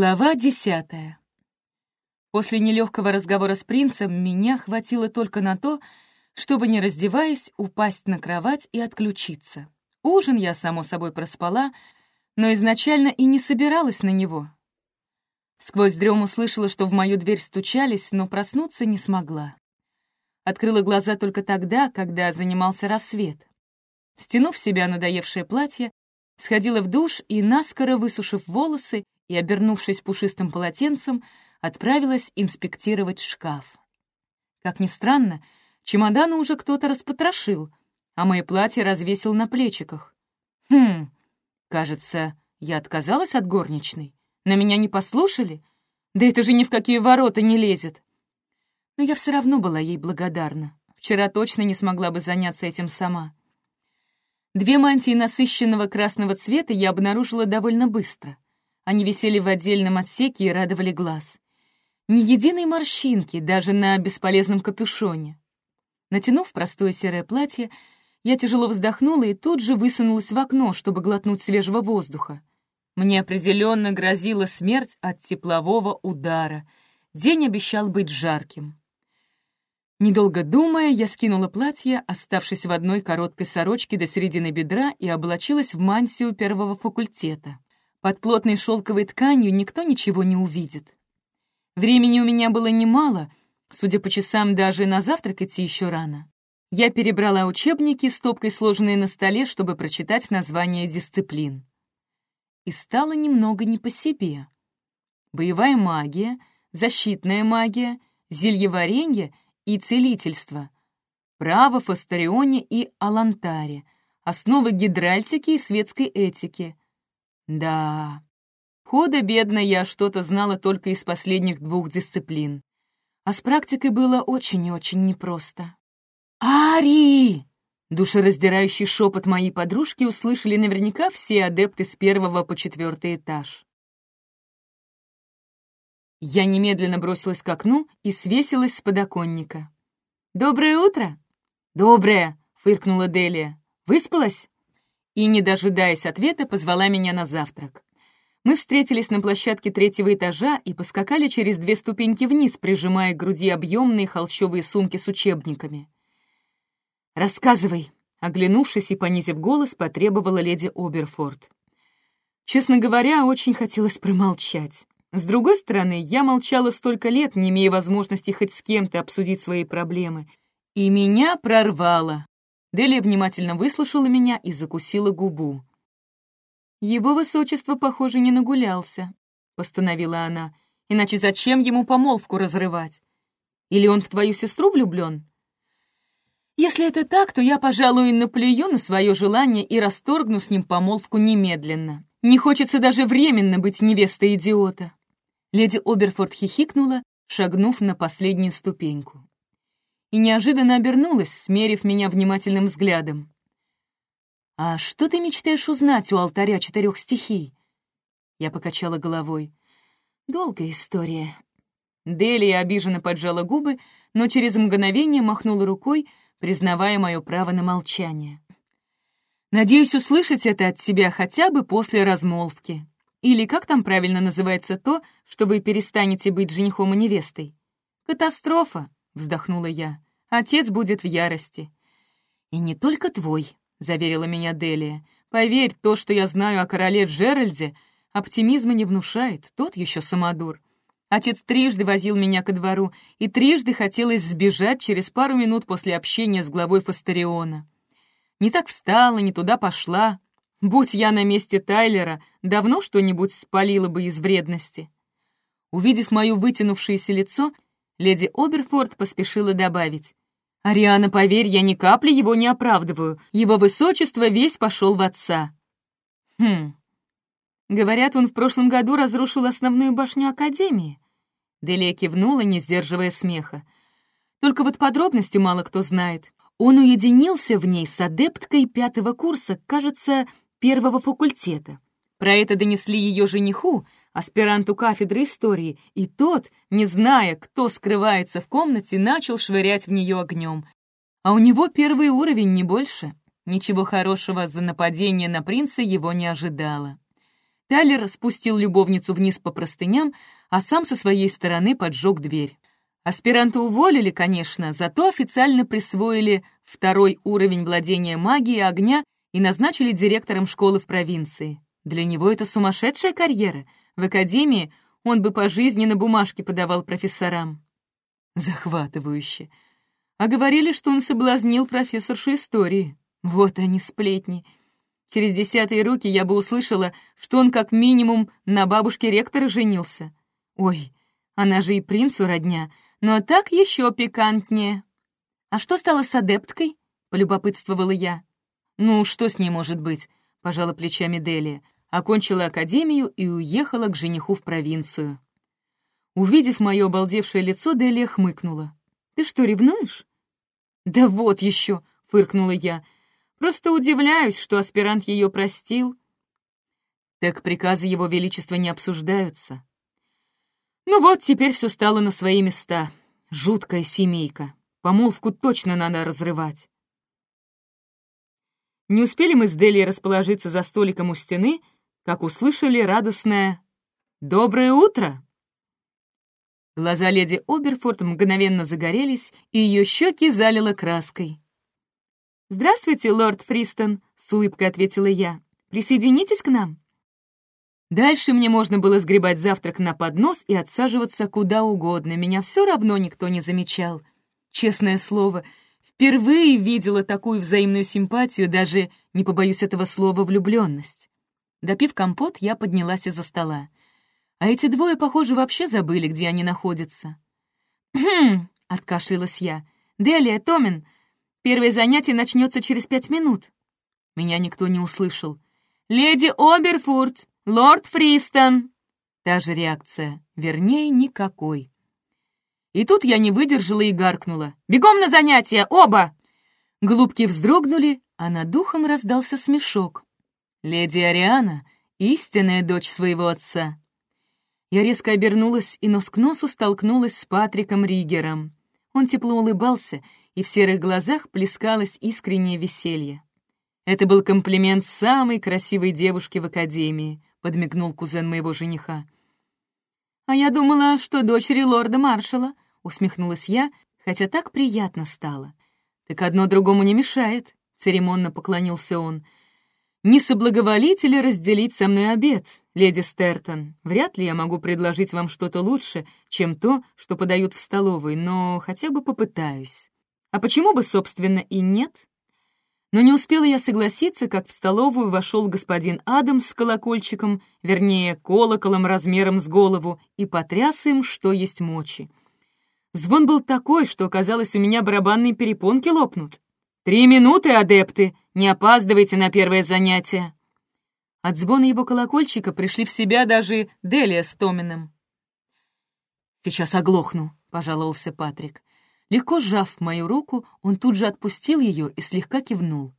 Глава десятая. После нелегкого разговора с принцем меня хватило только на то, чтобы, не раздеваясь, упасть на кровать и отключиться. Ужин я, само собой, проспала, но изначально и не собиралась на него. Сквозь дрему слышала, что в мою дверь стучались, но проснуться не смогла. Открыла глаза только тогда, когда занимался рассвет. Стянув себя надоевшее платье, сходила в душ и, наскоро высушив волосы и, обернувшись пушистым полотенцем, отправилась инспектировать шкаф. Как ни странно, чемоданы уже кто-то распотрошил, а мои платья развесил на плечиках. Хм, кажется, я отказалась от горничной. На меня не послушали? Да это же ни в какие ворота не лезет. Но я все равно была ей благодарна. Вчера точно не смогла бы заняться этим сама. Две мантии насыщенного красного цвета я обнаружила довольно быстро. Они висели в отдельном отсеке и радовали глаз. Ни единой морщинки, даже на бесполезном капюшоне. Натянув простое серое платье, я тяжело вздохнула и тут же высунулась в окно, чтобы глотнуть свежего воздуха. Мне определенно грозила смерть от теплового удара. День обещал быть жарким. Недолго думая, я скинула платье, оставшись в одной короткой сорочке до середины бедра, и облачилась в мантию первого факультета. Под плотной шелковой тканью никто ничего не увидит. Времени у меня было немало, судя по часам, даже на завтрак идти еще рано. Я перебрала учебники, стопкой сложенные на столе, чтобы прочитать названия дисциплин. И стало немного не по себе. Боевая магия, защитная магия, зельеваренье — и целительство, право в Астарионе и Алантаре, основы гидральтики и светской этики. Да, худо-бедно я что-то знала только из последних двух дисциплин. А с практикой было очень и очень непросто. «Ари!» Душераздирающий шепот моей подружки услышали наверняка все адепты с первого по четвертый этаж. Я немедленно бросилась к окну и свесилась с подоконника. «Доброе утро!» «Доброе!» — фыркнула Делия. «Выспалась?» И, не дожидаясь ответа, позвала меня на завтрак. Мы встретились на площадке третьего этажа и поскакали через две ступеньки вниз, прижимая к груди объемные холщовые сумки с учебниками. «Рассказывай!» — оглянувшись и понизив голос, потребовала леди Оберфорд. Честно говоря, очень хотелось промолчать. С другой стороны, я молчала столько лет, не имея возможности хоть с кем-то обсудить свои проблемы. И меня прорвало. Делия внимательно выслушала меня и закусила губу. «Его высочество, похоже, не нагулялся», — постановила она. «Иначе зачем ему помолвку разрывать? Или он в твою сестру влюблен?» «Если это так, то я, пожалуй, наплюю на свое желание и расторгну с ним помолвку немедленно. Не хочется даже временно быть невестой идиота». Леди Оберфорд хихикнула, шагнув на последнюю ступеньку. И неожиданно обернулась, смерив меня внимательным взглядом. «А что ты мечтаешь узнать у алтаря четырех стихий?» Я покачала головой. «Долгая история». Делия обиженно поджала губы, но через мгновение махнула рукой, признавая мое право на молчание. «Надеюсь услышать это от тебя хотя бы после размолвки», или как там правильно называется то, что вы перестанете быть женихом и невестой? Катастрофа, вздохнула я. Отец будет в ярости. И не только твой, заверила меня Делия. Поверь, то, что я знаю о короле Джеральде, оптимизма не внушает, тот еще самодур. Отец трижды возил меня ко двору, и трижды хотелось сбежать через пару минут после общения с главой Фастериона. Не так встала, не туда пошла, Будь я на месте Тайлера, давно что-нибудь спалила бы из вредности. Увидев мое вытянувшееся лицо, леди Оберфорд поспешила добавить. «Ариана, поверь, я ни капли его не оправдываю. Его высочество весь пошел в отца». «Хм. Говорят, он в прошлом году разрушил основную башню Академии». Делия кивнула, не сдерживая смеха. «Только вот подробности мало кто знает. Он уединился в ней с адепткой пятого курса, кажется, первого факультета. Про это донесли ее жениху, аспиранту кафедры истории, и тот, не зная, кто скрывается в комнате, начал швырять в нее огнем. А у него первый уровень, не больше. Ничего хорошего за нападение на принца его не ожидало. Тайлер спустил любовницу вниз по простыням, а сам со своей стороны поджег дверь. Аспиранта уволили, конечно, зато официально присвоили второй уровень владения магией огня и назначили директором школы в провинции. Для него это сумасшедшая карьера. В академии он бы по жизни на бумажке подавал профессорам. Захватывающе. А говорили, что он соблазнил профессоршу истории. Вот они, сплетни. Через десятые руки я бы услышала, что он как минимум на бабушке ректора женился. Ой, она же и принцу родня, но так еще пикантнее. «А что стало с адепткой?» — полюбопытствовала я. «Ну, что с ней может быть?» — пожала плечами Делия. Окончила академию и уехала к жениху в провинцию. Увидев мое обалдевшее лицо, Делия хмыкнула. «Ты что, ревнуешь?» «Да вот еще!» — фыркнула я. Просто удивляюсь, что аспирант ее простил. Так приказы его величества не обсуждаются. Ну вот, теперь все стало на свои места. Жуткая семейка. Помолвку точно надо разрывать. Не успели мы с Делией расположиться за столиком у стены, как услышали радостное «Доброе утро!». Глаза леди Оберфорд мгновенно загорелись, и ее щеки залило краской. «Здравствуйте, лорд Фристон», — с улыбкой ответила я. «Присоединитесь к нам». Дальше мне можно было сгребать завтрак на поднос и отсаживаться куда угодно. Меня все равно никто не замечал. Честное слово, впервые видела такую взаимную симпатию, даже, не побоюсь этого слова, влюбленность. Допив компот, я поднялась из-за стола. А эти двое, похоже, вообще забыли, где они находятся. «Хм!» — откашлялась я. «Делия, Томин, Первое занятие начнется через пять минут». Меня никто не услышал. «Леди Оберфурт! Лорд Фристон!» Та же реакция, вернее, никакой. И тут я не выдержала и гаркнула. «Бегом на занятия, оба!» Голубки вздрогнули, а над духом раздался смешок. «Леди Ариана — истинная дочь своего отца». Я резко обернулась и нос к носу столкнулась с Патриком Ригером. Он тепло улыбался и в серых глазах плескалось искреннее веселье. «Это был комплимент самой красивой девушке в академии», — подмигнул кузен моего жениха. «А я думала, что дочери лорда-маршала», — усмехнулась я, хотя так приятно стало. «Так одно другому не мешает», — церемонно поклонился он. «Не соблаговолите ли разделить со мной обед, леди Стертон? Вряд ли я могу предложить вам что-то лучше, чем то, что подают в столовой, но хотя бы попытаюсь». А почему бы, собственно, и нет? Но не успела я согласиться, как в столовую вошел господин Адамс с колокольчиком, вернее, колоколом размером с голову, и потряс им, что есть мочи. Звон был такой, что, казалось, у меня барабанные перепонки лопнут. «Три минуты, адепты! Не опаздывайте на первое занятие!» От звона его колокольчика пришли в себя даже Делия с Томином. «Сейчас оглохну», — пожаловался Патрик. Легко сжав мою руку, он тут же отпустил ее и слегка кивнул.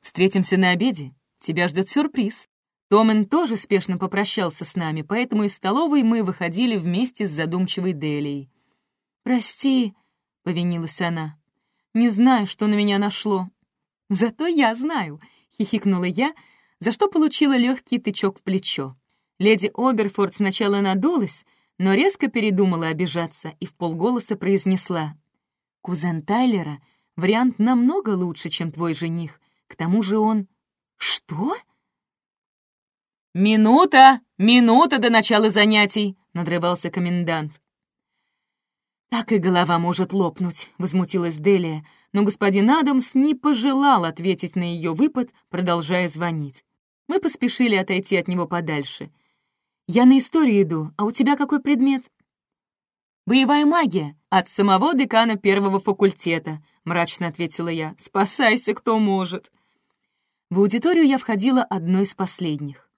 «Встретимся на обеде. Тебя ждет сюрприз». Томен тоже спешно попрощался с нами, поэтому из столовой мы выходили вместе с задумчивой Делией. «Прости», — повинилась она, — «не знаю, что на меня нашло». «Зато я знаю», — хихикнула я, за что получила легкий тычок в плечо. Леди Оберфорд сначала надулась, но резко передумала обижаться и в полголоса произнесла. Кузен Тайлера — вариант намного лучше, чем твой жених. К тому же он... Что? «Минута! Минута до начала занятий!» — надрывался комендант. «Так и голова может лопнуть», — возмутилась Делия, но господин Адамс не пожелал ответить на ее выпад, продолжая звонить. Мы поспешили отойти от него подальше. «Я на историю иду, а у тебя какой предмет?» «Боевая магия от самого декана первого факультета», — мрачно ответила я. «Спасайся, кто может». В аудиторию я входила одной из последних.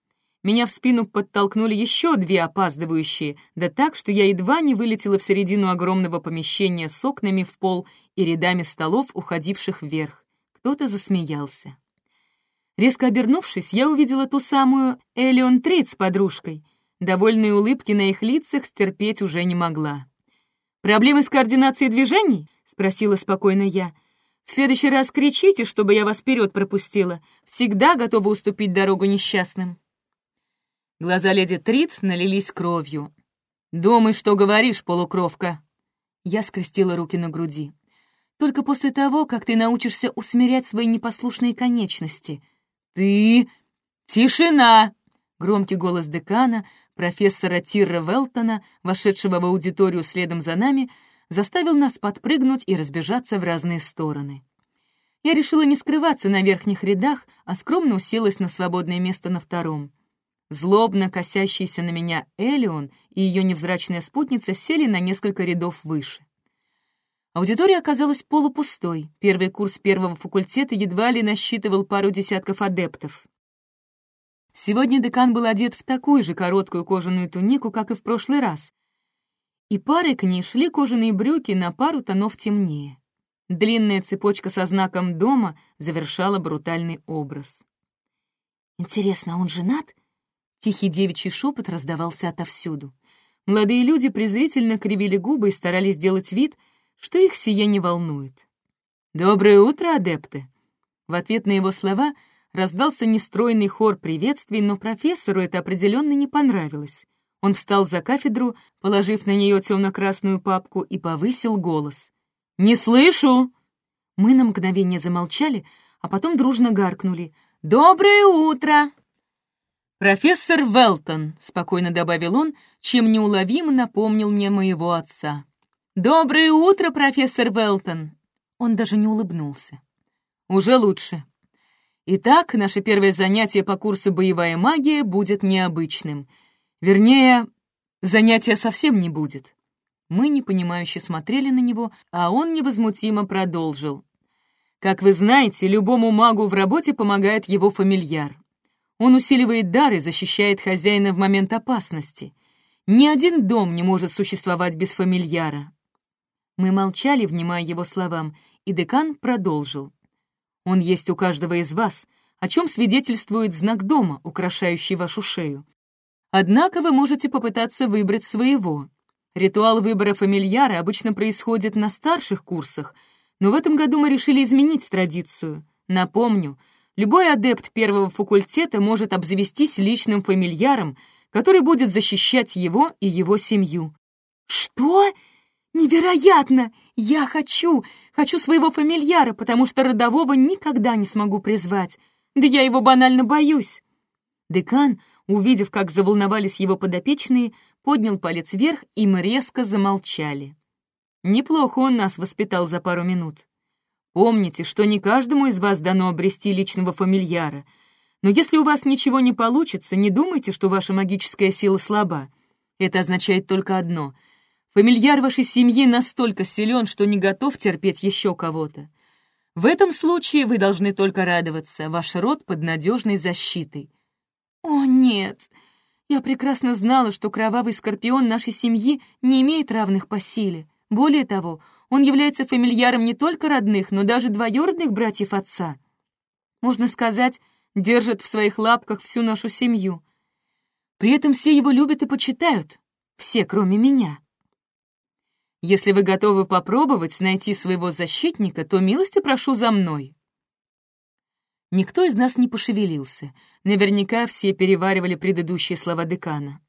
Меня в спину подтолкнули еще две опаздывающие, да так, что я едва не вылетела в середину огромного помещения с окнами в пол и рядами столов, уходивших вверх. Кто-то засмеялся. Резко обернувшись, я увидела ту самую Элеон Трид с подружкой. Довольные улыбки на их лицах стерпеть уже не могла. «Проблемы с координацией движений?» — спросила спокойно я. «В следующий раз кричите, чтобы я вас вперед пропустила. Всегда готова уступить дорогу несчастным». Глаза леди Триц налились кровью. «Думай, что говоришь, полукровка!» Я скрестила руки на груди. «Только после того, как ты научишься усмирять свои непослушные конечности. Ты... Тишина!» Громкий голос декана, профессора Тирра Велтона, вошедшего в аудиторию следом за нами, заставил нас подпрыгнуть и разбежаться в разные стороны. Я решила не скрываться на верхних рядах, а скромно уселась на свободное место на втором. Злобно косящийся на меня Элион и ее невзрачная спутница сели на несколько рядов выше. Аудитория оказалась полупустой. Первый курс первого факультета едва ли насчитывал пару десятков адептов. Сегодня декан был одет в такую же короткую кожаную тунику, как и в прошлый раз. И парой к ней шли кожаные брюки на пару тонов темнее. Длинная цепочка со знаком дома завершала брутальный образ. «Интересно, а он женат?» Тихий девичий шепот раздавался отовсюду. Молодые люди презрительно кривили губы и старались сделать вид, что их сие не волнует. «Доброе утро, адепты!» В ответ на его слова раздался нестройный хор приветствий, но профессору это определенно не понравилось. Он встал за кафедру, положив на нее темно-красную папку, и повысил голос. «Не слышу!» Мы на мгновение замолчали, а потом дружно гаркнули. «Доброе утро!» «Профессор Велтон», — спокойно добавил он, чем неуловимо напомнил мне моего отца. «Доброе утро, профессор Велтон!» Он даже не улыбнулся. «Уже лучше. Итак, наше первое занятие по курсу «Боевая магия» будет необычным. Вернее, занятия совсем не будет». Мы непонимающе смотрели на него, а он невозмутимо продолжил. «Как вы знаете, любому магу в работе помогает его фамильяр. Он усиливает дар и защищает хозяина в момент опасности. Ни один дом не может существовать без фамильяра. Мы молчали, внимая его словам, и декан продолжил. Он есть у каждого из вас, о чем свидетельствует знак дома, украшающий вашу шею. Однако вы можете попытаться выбрать своего. Ритуал выбора фамильяра обычно происходит на старших курсах, но в этом году мы решили изменить традицию. Напомню — любой адепт первого факультета может обзавестись личным фамильяром, который будет защищать его и его семью. «Что? Невероятно! Я хочу! Хочу своего фамильяра, потому что родового никогда не смогу призвать. Да я его банально боюсь!» Декан, увидев, как заволновались его подопечные, поднял палец вверх, и мы резко замолчали. Неплохо он нас воспитал за пару минут. Помните, что не каждому из вас дано обрести личного фамильяра. Но если у вас ничего не получится, не думайте, что ваша магическая сила слаба. Это означает только одно. Фамильяр вашей семьи настолько силен, что не готов терпеть еще кого-то. В этом случае вы должны только радоваться, ваш род под надежной защитой. О, нет! Я прекрасно знала, что кровавый скорпион нашей семьи не имеет равных по силе. Более того, он является фамильяром не только родных, но даже двоюродных братьев отца. Можно сказать, держит в своих лапках всю нашу семью. При этом все его любят и почитают. Все, кроме меня. Если вы готовы попробовать найти своего защитника, то милости прошу за мной. Никто из нас не пошевелился. Наверняка все переваривали предыдущие слова декана.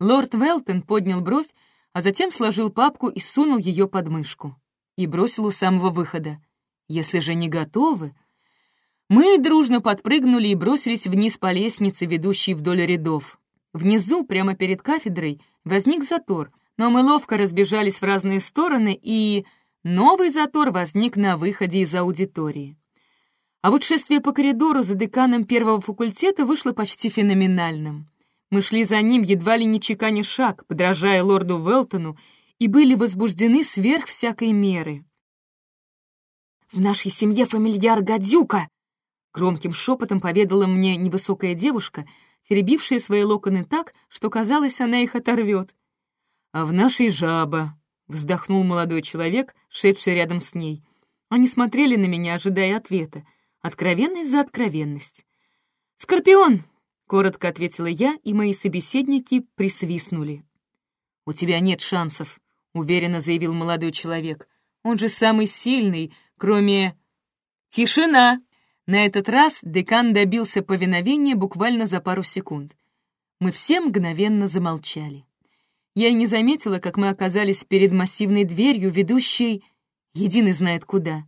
Лорд Велтон поднял бровь а затем сложил папку и сунул ее под мышку. И бросил у самого выхода. «Если же не готовы...» Мы дружно подпрыгнули и бросились вниз по лестнице, ведущей вдоль рядов. Внизу, прямо перед кафедрой, возник затор, но мы ловко разбежались в разные стороны, и новый затор возник на выходе из аудитории. А вот шествие по коридору за деканом первого факультета вышло почти феноменальным. Мы шли за ним, едва ли не чеканя шаг, подражая лорду Велтону, и были возбуждены сверх всякой меры. «В нашей семье фамильяр гадюка!» Громким шепотом поведала мне невысокая девушка, теребившая свои локоны так, что, казалось, она их оторвет. «А в нашей жаба!» — вздохнул молодой человек, шедший рядом с ней. Они смотрели на меня, ожидая ответа. Откровенность за откровенность. «Скорпион!» Коротко ответила я, и мои собеседники присвистнули. «У тебя нет шансов», — уверенно заявил молодой человек. «Он же самый сильный, кроме...» «Тишина!» На этот раз декан добился повиновения буквально за пару секунд. Мы все мгновенно замолчали. Я и не заметила, как мы оказались перед массивной дверью, ведущей... Единый знает куда.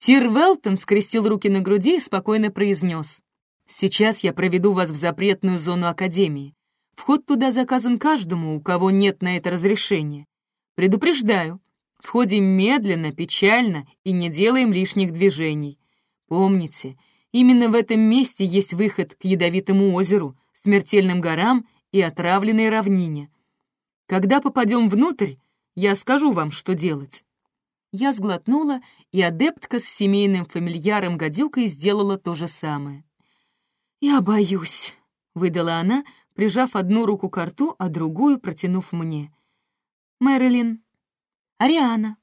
Тир Велтон скрестил руки на груди и спокойно произнес. «Сейчас я проведу вас в запретную зону Академии. Вход туда заказан каждому, у кого нет на это разрешения. Предупреждаю, входим медленно, печально и не делаем лишних движений. Помните, именно в этом месте есть выход к ядовитому озеру, смертельным горам и отравленной равнине. Когда попадем внутрь, я скажу вам, что делать». Я сглотнула, и адептка с семейным фамильяром гадюкой сделала то же самое. «Я боюсь», — выдала она, прижав одну руку к рту, а другую протянув мне. «Мэрилин». «Ариана».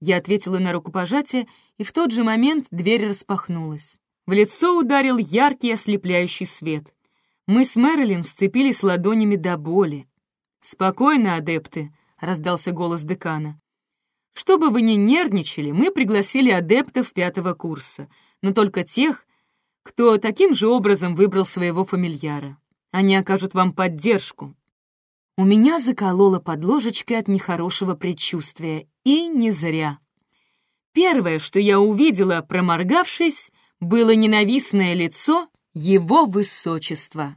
Я ответила на рукопожатие, и в тот же момент дверь распахнулась. В лицо ударил яркий ослепляющий свет. Мы с Мэрилин сцепились ладонями до боли. «Спокойно, адепты», — раздался голос декана. «Чтобы вы не нервничали, мы пригласили адептов пятого курса, но только тех, кто таким же образом выбрал своего фамильяра. Они окажут вам поддержку. У меня закололо под ложечкой от нехорошего предчувствия, и не зря. Первое, что я увидела, проморгавшись, было ненавистное лицо его высочества.